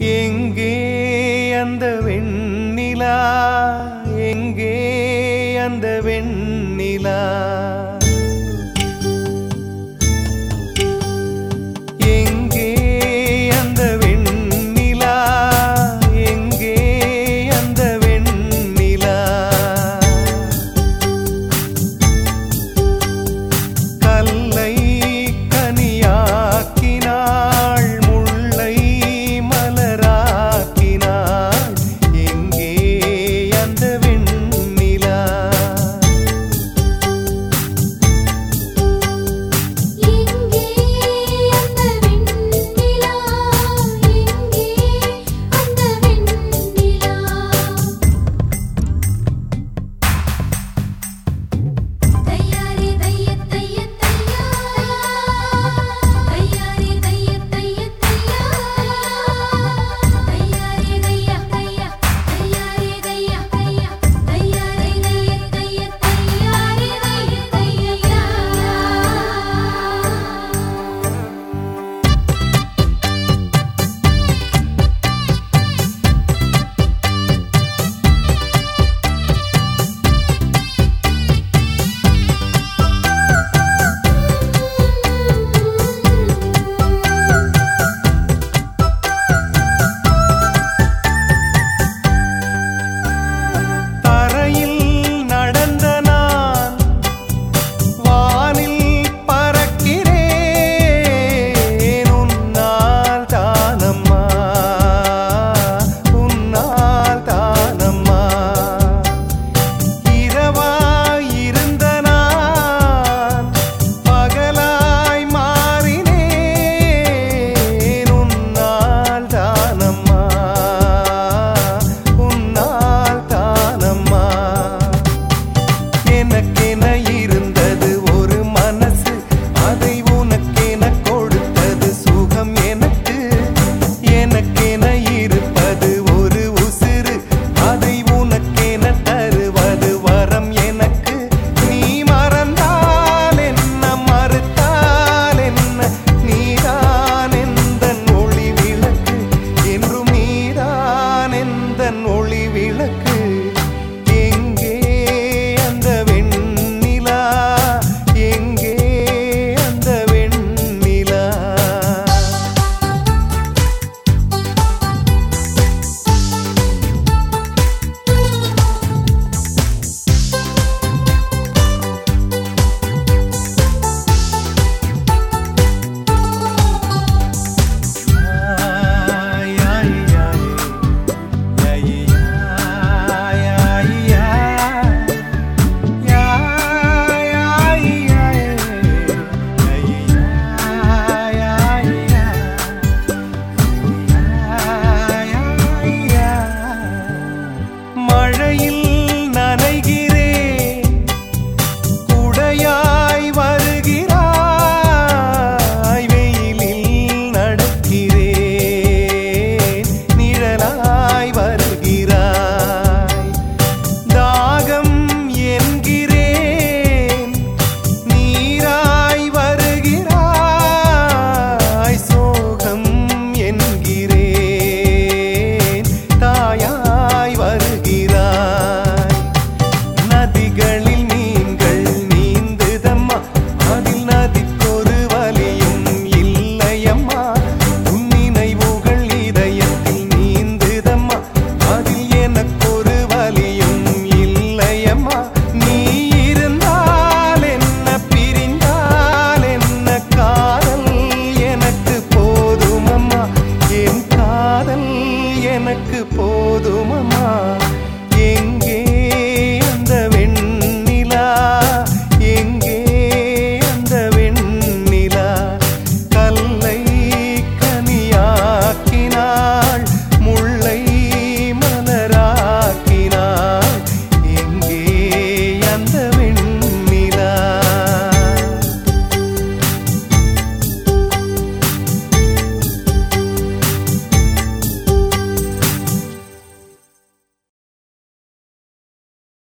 எங்கே அந்த வெண்ணிலா எங்கே அந்த வெண்ணிலா